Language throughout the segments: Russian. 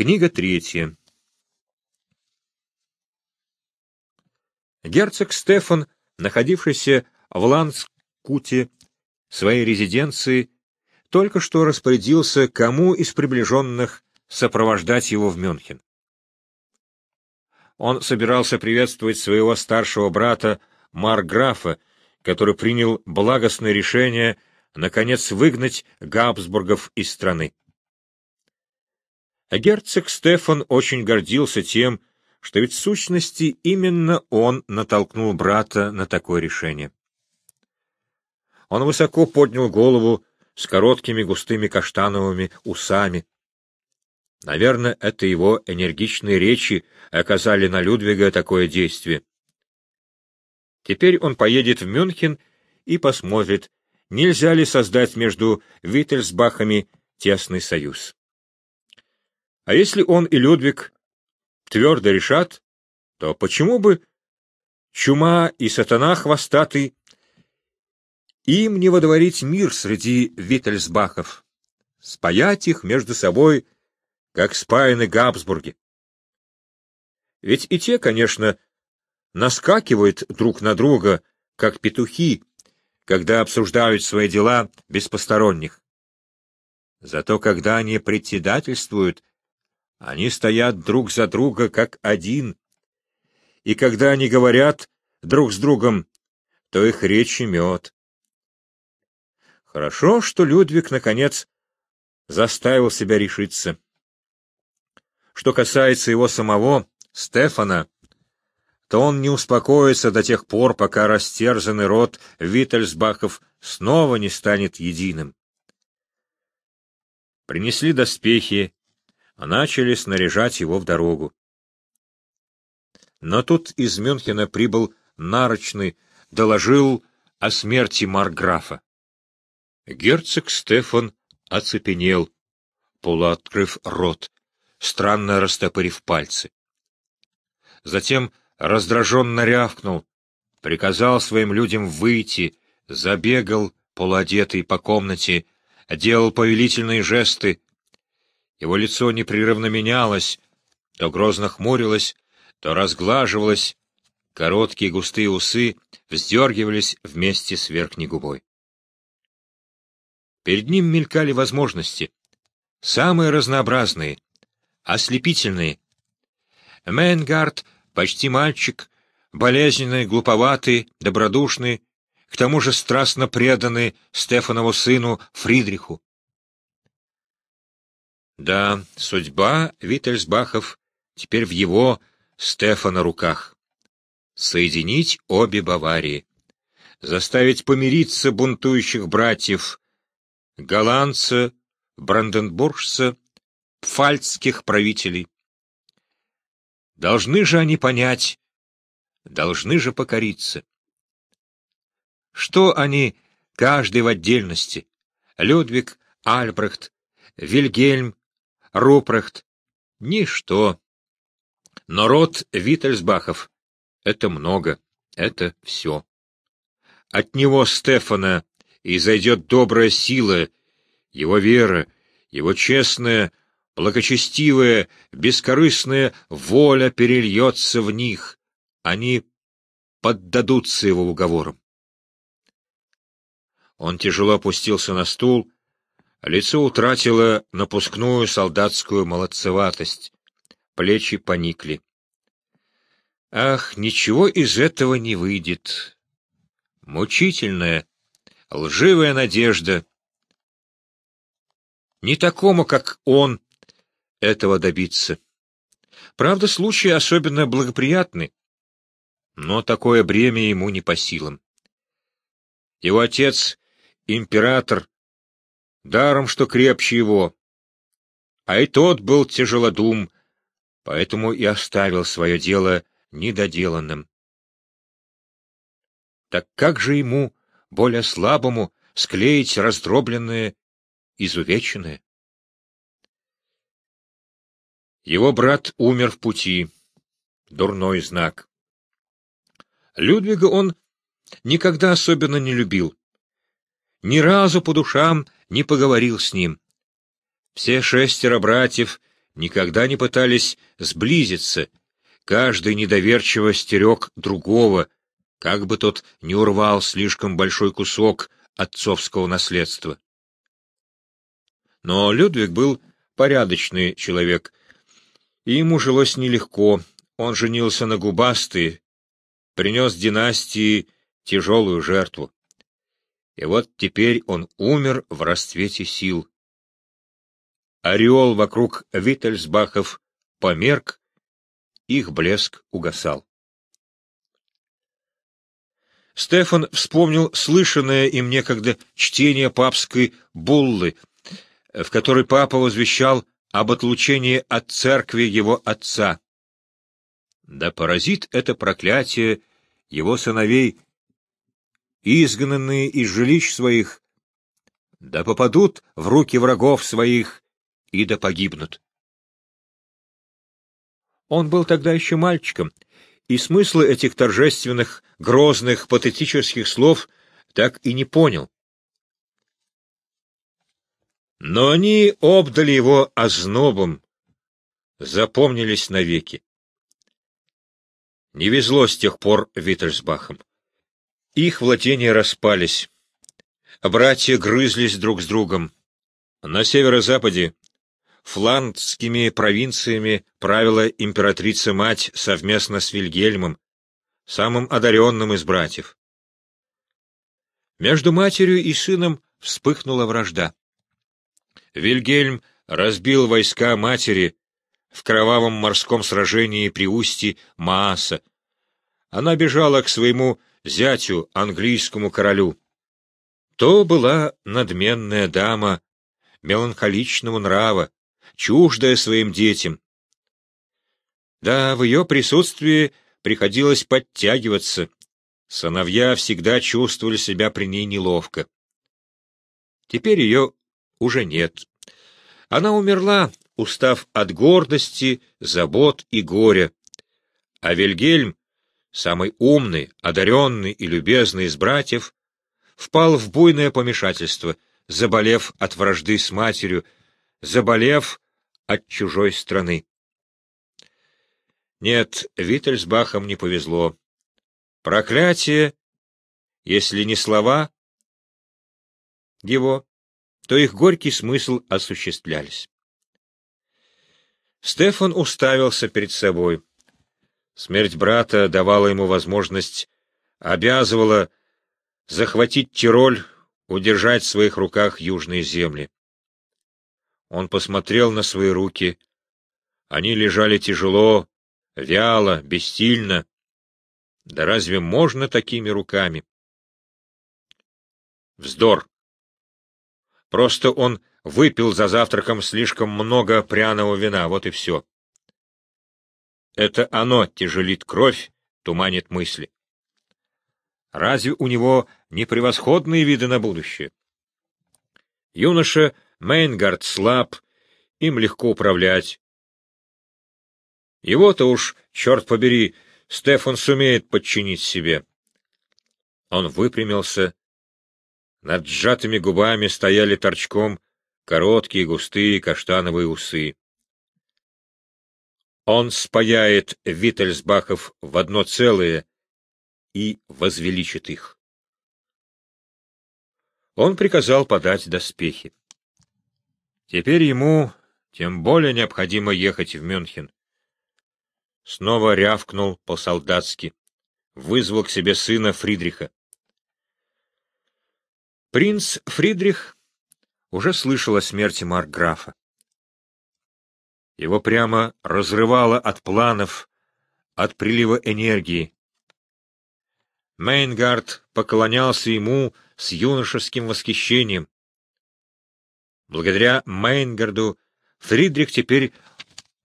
Книга третья. Герцог Стефан, находившийся в Ланскуте, своей резиденции, только что распорядился, кому из приближенных сопровождать его в Мюнхен. Он собирался приветствовать своего старшего брата Марграфа, который принял благостное решение наконец выгнать Габсбургов из страны. А герцог Стефан очень гордился тем, что ведь в сущности именно он натолкнул брата на такое решение. Он высоко поднял голову с короткими густыми каштановыми усами. Наверное, это его энергичные речи оказали на Людвига такое действие. Теперь он поедет в Мюнхен и посмотрит, нельзя ли создать между Виттельсбахами тесный союз. А если он и Людвиг твердо решат, то почему бы чума и сатана хвостатый им не водворить мир среди Виттельсбахов, спаять их между собой, как спаяны Габсбурги? Ведь и те, конечно, наскакивают друг на друга, как петухи, когда обсуждают свои дела без посторонних. Зато когда они председательствуют, они стоят друг за друга как один, и когда они говорят друг с другом, то их речь мед. Хорошо, что Людвиг, наконец, заставил себя решиться. Что касается его самого, Стефана, то он не успокоится до тех пор, пока растерзанный род Виттельсбахов снова не станет единым. Принесли доспехи, начали снаряжать его в дорогу. Но тут из Мюнхена прибыл нарочный, доложил о смерти Марграфа. Герцог Стефан оцепенел, полуоткрыв рот, странно растопырив пальцы. Затем раздраженно рявкнул, приказал своим людям выйти, забегал, полуодетый по комнате, делал повелительные жесты, его лицо непрерывно менялось, то грозно хмурилось, то разглаживалось, короткие густые усы вздергивались вместе с верхней губой. Перед ним мелькали возможности, самые разнообразные, ослепительные. Мейнгард — почти мальчик, болезненный, глуповатый, добродушный, к тому же страстно преданный Стефанову сыну Фридриху. Да, судьба Виттельсбахов теперь в его, Стефана, руках. Соединить обе Баварии. Заставить помириться бунтующих братьев, голландца, бранденбуржца, пфальцских правителей. Должны же они понять, должны же покориться. Что они, каждый в отдельности, Людвиг, Альбрехт, Вильгельм, Рупрехт — ничто. Но род Виттельсбахов — это много, это все. От него, Стефана, и зайдет добрая сила, его вера, его честная, благочестивая, бескорыстная воля перельется в них. Они поддадутся его уговорам. Он тяжело опустился на стул, Лицо утратило напускную солдатскую молодцеватость, плечи поникли. Ах, ничего из этого не выйдет. Мучительная, лживая надежда. Не такому, как он, этого добиться. Правда, случай особенно благоприятный, но такое бремя ему не по силам. Его отец, император, даром что крепче его. А и тот был тяжелодум, поэтому и оставил свое дело недоделанным. Так как же ему, более слабому, склеить раздробленное, изувеченное? Его брат умер в пути. Дурной знак. Людвига он никогда особенно не любил. Ни разу по душам не поговорил с ним. Все шестеро братьев никогда не пытались сблизиться, каждый недоверчиво стерег другого, как бы тот не урвал слишком большой кусок отцовского наследства. Но Людвиг был порядочный человек, и ему жилось нелегко. Он женился на губастой, принес династии тяжелую жертву. И вот теперь он умер в расцвете сил. Ореол вокруг Виттельсбахов померк, их блеск угасал. Стефан вспомнил слышанное им некогда чтение папской буллы, в которой папа возвещал об отлучении от церкви его отца. Да поразит это проклятие его сыновей, изгнанные из жилищ своих, да попадут в руки врагов своих и да погибнут. Он был тогда еще мальчиком, и смысла этих торжественных, грозных, патетических слов так и не понял. Но они обдали его ознобом, запомнились навеки. Не везло с тех пор Виттельсбахам. Их владения распались. Братья грызлись друг с другом. На северо-западе фландскими провинциями правила императрица-мать совместно с Вильгельмом, самым одаренным из братьев. Между матерью и сыном вспыхнула вражда. Вильгельм разбил войска матери в кровавом морском сражении при устье Мааса. Она бежала к своему зятю, английскому королю. То была надменная дама меланхоличного нрава, чуждая своим детям. Да, в ее присутствии приходилось подтягиваться. Сыновья всегда чувствовали себя при ней неловко. Теперь ее уже нет. Она умерла, устав от гордости, забот и горя. А Вильгельм, самый умный, одаренный и любезный из братьев, впал в буйное помешательство, заболев от вражды с матерью, заболев от чужой страны. Нет, Виттельсбахам не повезло. Проклятие, если не слова его, то их горький смысл осуществлялись. Стефан уставился перед собой. Смерть брата давала ему возможность, обязывала захватить Тироль, удержать в своих руках южные земли. Он посмотрел на свои руки. Они лежали тяжело, вяло, бессильно. Да разве можно такими руками? Вздор. Просто он выпил за завтраком слишком много пряного вина, вот и все. Это оно тяжелит кровь, туманит мысли. Разве у него не превосходные виды на будущее? Юноша Мейнгард слаб, им легко управлять. Его-то уж, черт побери, Стефан сумеет подчинить себе. Он выпрямился. Над сжатыми губами стояли торчком короткие густые каштановые усы. Он спаяет Виттельсбахов в одно целое и возвеличит их. Он приказал подать доспехи. Теперь ему тем более необходимо ехать в Мюнхен. Снова рявкнул по-солдатски, вызвал к себе сына Фридриха. Принц Фридрих уже слышал о смерти Маркграфа. Его прямо разрывало от планов, от прилива энергии. Мейнгард поклонялся ему с юношеским восхищением. Благодаря Мейнгарду Фридрих теперь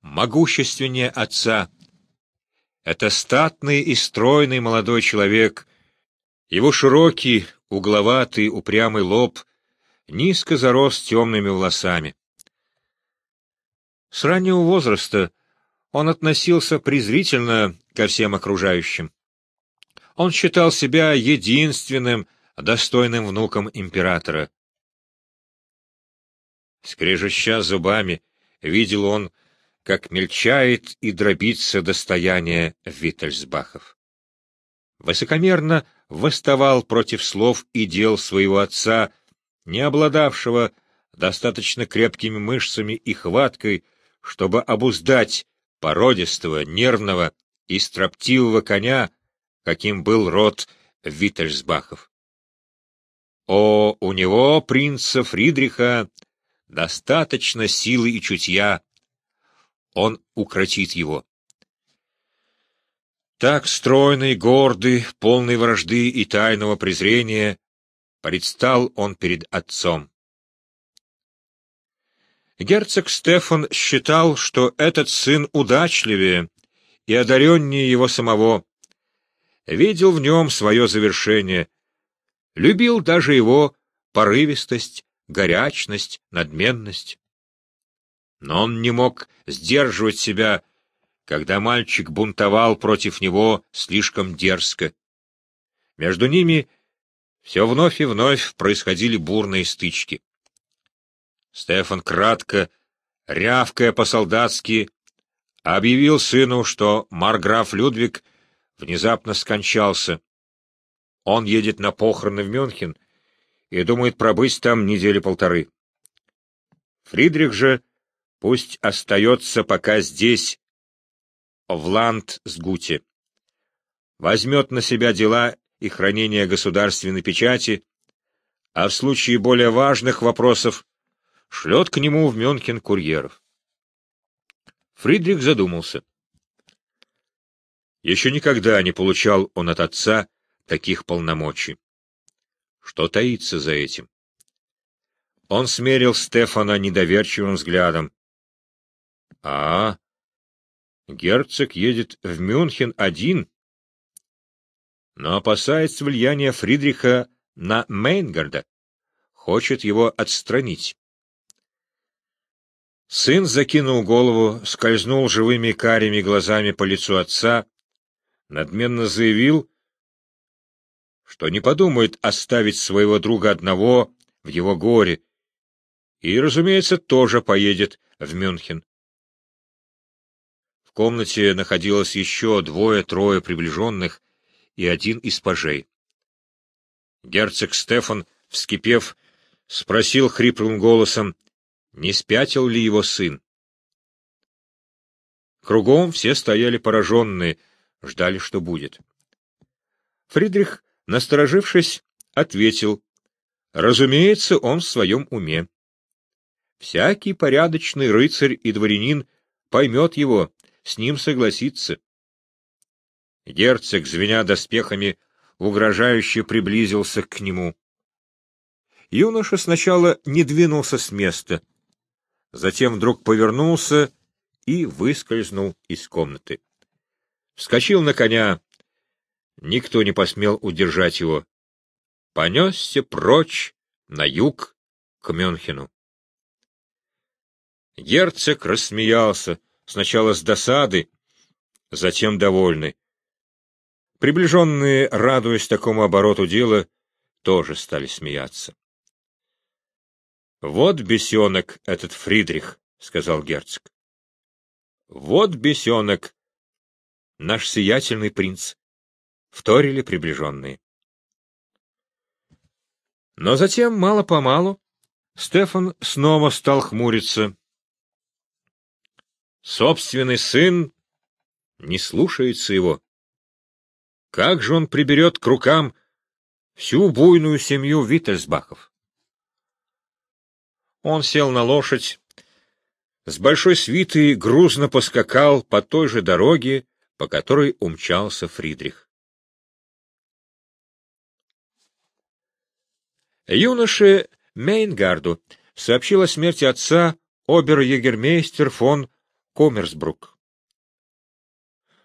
могущественнее отца. Это статный и стройный молодой человек. Его широкий, угловатый, упрямый лоб низко зарос темными волосами. С раннего возраста он относился презрительно ко всем окружающим. Он считал себя единственным достойным внуком императора. Скрежеща зубами, видел он, как мельчает и дробится достояние Виттельсбахов. Высокомерно восставал против слов и дел своего отца, не обладавшего достаточно крепкими мышцами и хваткой, чтобы обуздать породистого, нервного и строптивого коня, каким был род Виттельсбахов. О, у него, принца Фридриха, достаточно силы и чутья. Он укротит его. Так стройный, гордый, полный вражды и тайного презрения предстал он перед отцом. Герцог Стефан считал, что этот сын удачливее и одареннее его самого, видел в нем свое завершение, любил даже его порывистость, горячность, надменность. Но он не мог сдерживать себя, когда мальчик бунтовал против него слишком дерзко. Между ними все вновь и вновь происходили бурные стычки. Стефан кратко, рявкая по-солдатски, объявил сыну, что марграф Людвиг внезапно скончался. Он едет на похороны в Мюнхен и думает пробыть там недели полторы. Фридрих же пусть остается пока здесь, в Ланд-Сгуте. Возьмет на себя дела и хранение государственной печати, а в случае более важных вопросов шлет к нему в Мюнхен курьеров. Фридрих задумался. Еще никогда не получал он от отца таких полномочий. Что таится за этим? Он смерил Стефана недоверчивым взглядом. — А, герцог едет в Мюнхен один, но опасается влияния Фридриха на Мейнгарда, хочет его отстранить. Сын закинул голову, скользнул живыми карими глазами по лицу отца, надменно заявил, что не подумает оставить своего друга одного в его горе, и, разумеется, тоже поедет в Мюнхен. В комнате находилось еще двое-трое приближенных и один из пажей. Герцог Стефан, вскипев, спросил хриплым голосом, не спятил ли его сын. Кругом все стояли пораженные, ждали, что будет. Фридрих, насторожившись, ответил, разумеется, он в своем уме. Всякий порядочный рыцарь и дворянин поймет его, с ним согласится. Герцог, звеня доспехами, угрожающе приблизился к нему. Юноша сначала не двинулся с места — затем вдруг повернулся и выскользнул из комнаты. Вскочил на коня. Никто не посмел удержать его. Понесся прочь на юг к Мюнхену. Герцог рассмеялся, сначала с досады, затем довольный. Приближенные, радуясь такому обороту дела, тоже стали смеяться. Вот бесенок этот Фридрих, — сказал герцог. Вот бесенок, наш сиятельный принц, — вторили приближенные. Но затем, мало-помалу, Стефан снова стал хмуриться. Собственный сын не слушается его. Как же он приберет к рукам всю буйную семью Виттельсбахов? Он сел на лошадь, с большой свитой грузно поскакал по той же дороге, по которой умчался Фридрих. Юноше Мейнгарду сообщил о смерти отца обер-егермейстер фон Коммерсбрук.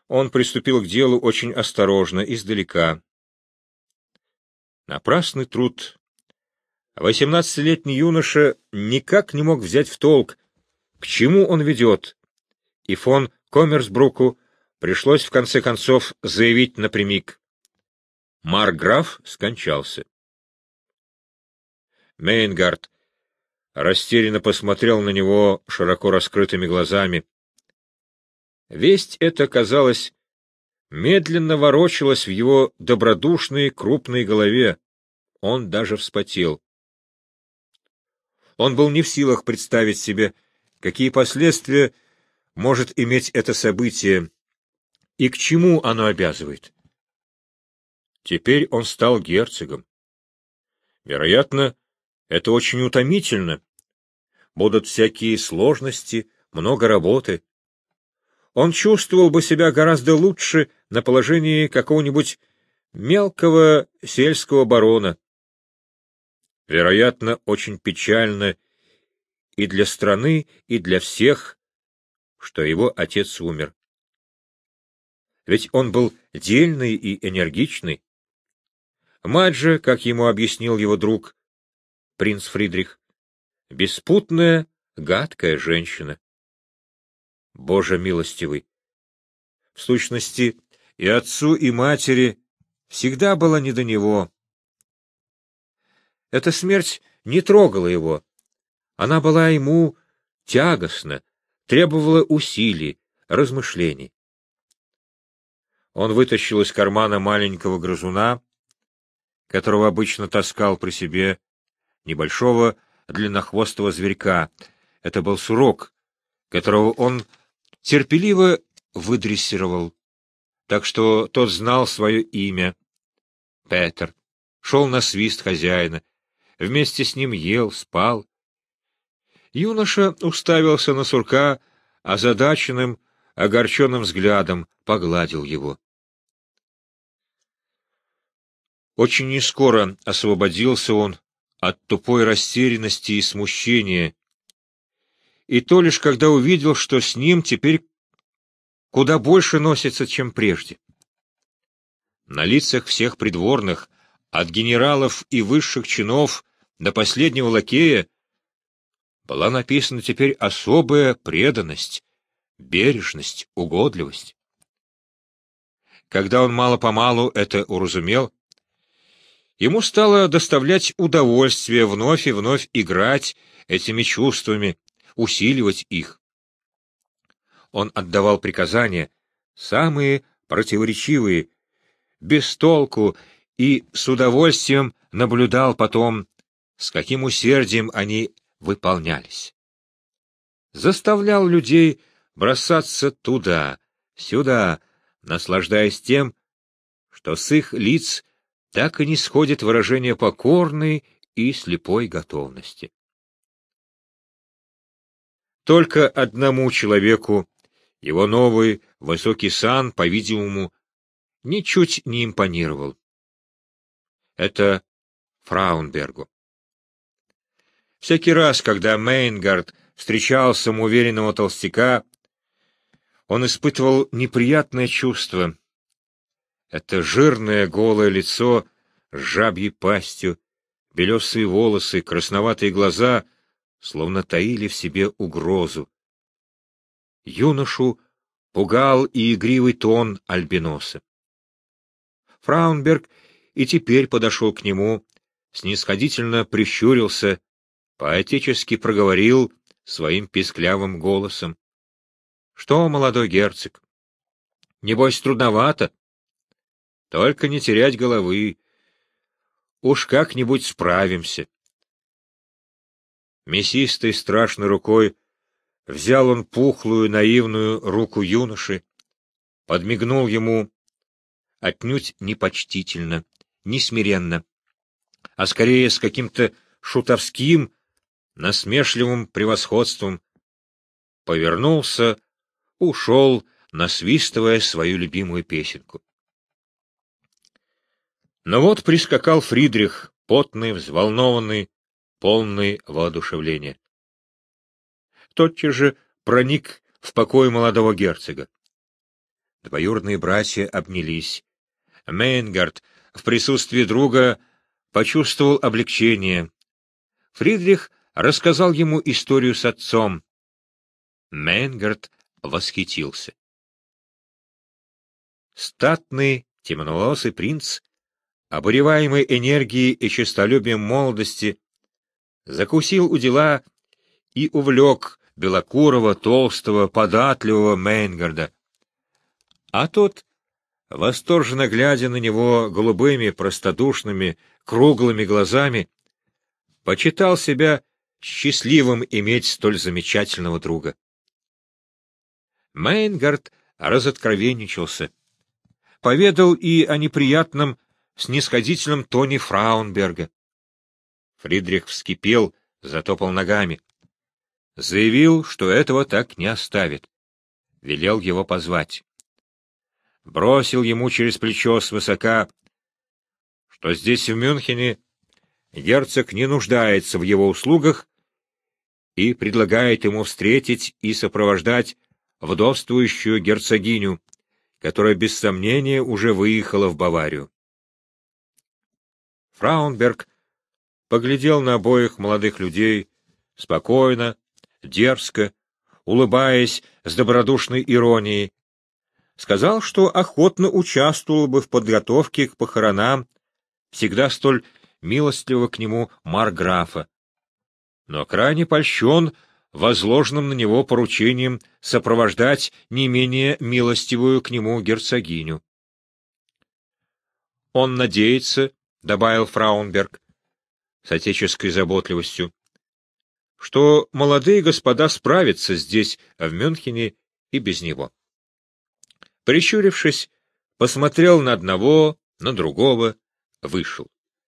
Он приступил к делу очень осторожно, издалека. Напрасный труд Восемнадцатилетний юноша никак не мог взять в толк, к чему он ведет, и фон Коммерсбруку пришлось в конце концов заявить напрямик. Марграф скончался. Мейнгард растерянно посмотрел на него широко раскрытыми глазами. Весть эта, казалось, медленно ворочалась в его добродушной крупной голове. Он даже вспотел. Он был не в силах представить себе, какие последствия может иметь это событие и к чему оно обязывает. Теперь он стал герцогом. Вероятно, это очень утомительно. Будут всякие сложности, много работы. Он чувствовал бы себя гораздо лучше на положении какого-нибудь мелкого сельского барона. Вероятно, очень печально и для страны, и для всех, что его отец умер. Ведь он был дельный и энергичный. Мать же, как ему объяснил его друг, принц Фридрих, беспутная, гадкая женщина. Боже милостивый! В сущности, и отцу, и матери всегда было не до него. Эта смерть не трогала его. Она была ему тягостна, требовала усилий, размышлений. Он вытащил из кармана маленького грызуна, которого обычно таскал при себе, небольшого длиннохвостого зверька. Это был сурок, которого он терпеливо выдрессировал, так что тот знал свое имя. Петер шел на свист хозяина, вместе с ним ел, спал. Юноша уставился на сурка озадаченным, огорченным взглядом, погладил его. Очень нескоро освободился он от тупой растерянности и смущения, и то лишь когда увидел, что с ним теперь куда больше носится, чем прежде. На лицах всех придворных, от генералов и высших чинов до последнего лакея, была написана теперь особая преданность, бережность, угодливость. Когда он мало-помалу это уразумел, Ему стало доставлять удовольствие вновь и вновь играть этими чувствами, усиливать их. Он отдавал приказания, самые противоречивые, без толку, и с удовольствием наблюдал потом, с каким усердием они выполнялись. Заставлял людей бросаться туда, сюда, наслаждаясь тем, что с их лиц так и не сходит выражение покорной и слепой готовности. Только одному человеку его новый высокий сан, по-видимому, ничуть не импонировал. Это Фраунбергу. Всякий раз, когда Мейнгард встречал самоуверенного толстяка, он испытывал неприятное чувство, это жирное голое лицо с жабьей пастью, белесые волосы, красноватые глаза словно таили в себе угрозу. Юношу пугал и игривый тон альбиноса. Фраунберг и теперь подошел к нему, снисходительно прищурился, поотечески проговорил своим писклявым голосом. — Что, молодой герцог? Небось, трудновато? Только не терять головы. Уж как-нибудь справимся. Мясистой страшной рукой взял он пухлую наивную руку юноши, подмигнул ему отнюдь не почтительно, не смиренно, а скорее с каким-то шутовским, насмешливым превосходством, повернулся, ушел, насвистывая свою любимую песенку. Но вот прискакал Фридрих, потный, взволнованный, полный воодушевления. Тотчас же проник в покой молодого герцога. Двоюродные братья обнялись. Мейнгард в присутствии друга почувствовал облегчение. Фридрих рассказал ему историю с отцом. Мейнгард восхитился. Статный, темноволосый принц обуреваемый энергией и честолюбием молодости, закусил у дела и увлек белокурого, толстого, податливого Мейнгарда. А тот, восторженно глядя на него голубыми, простодушными, круглыми глазами, почитал себя счастливым иметь столь замечательного друга. Мейнгард разоткровенничался, поведал и о неприятном снисходительном тоне Фраунберга. Фридрих вскипел, затопал ногами. Заявил, что этого так не оставит. Велел его позвать. Бросил ему через плечо свысока, что здесь, в Мюнхене, герцог не нуждается в его услугах и предлагает ему встретить и сопровождать вдовствующую герцогиню, которая без сомнения уже выехала в Баварию. Фраунберг поглядел на обоих молодых людей спокойно, дерзко, улыбаясь с добродушной иронией, сказал, что охотно участвовал бы в подготовке к похоронам всегда столь милостливого к нему марграфа, но крайне польщен возложенным на него поручением сопровождать не менее милостивую к нему герцогиню. Он надеется, — добавил Фраунберг с отеческой заботливостью, — что молодые господа справятся здесь, в Мюнхене, и без него. Прищурившись, посмотрел на одного, на другого, вышел.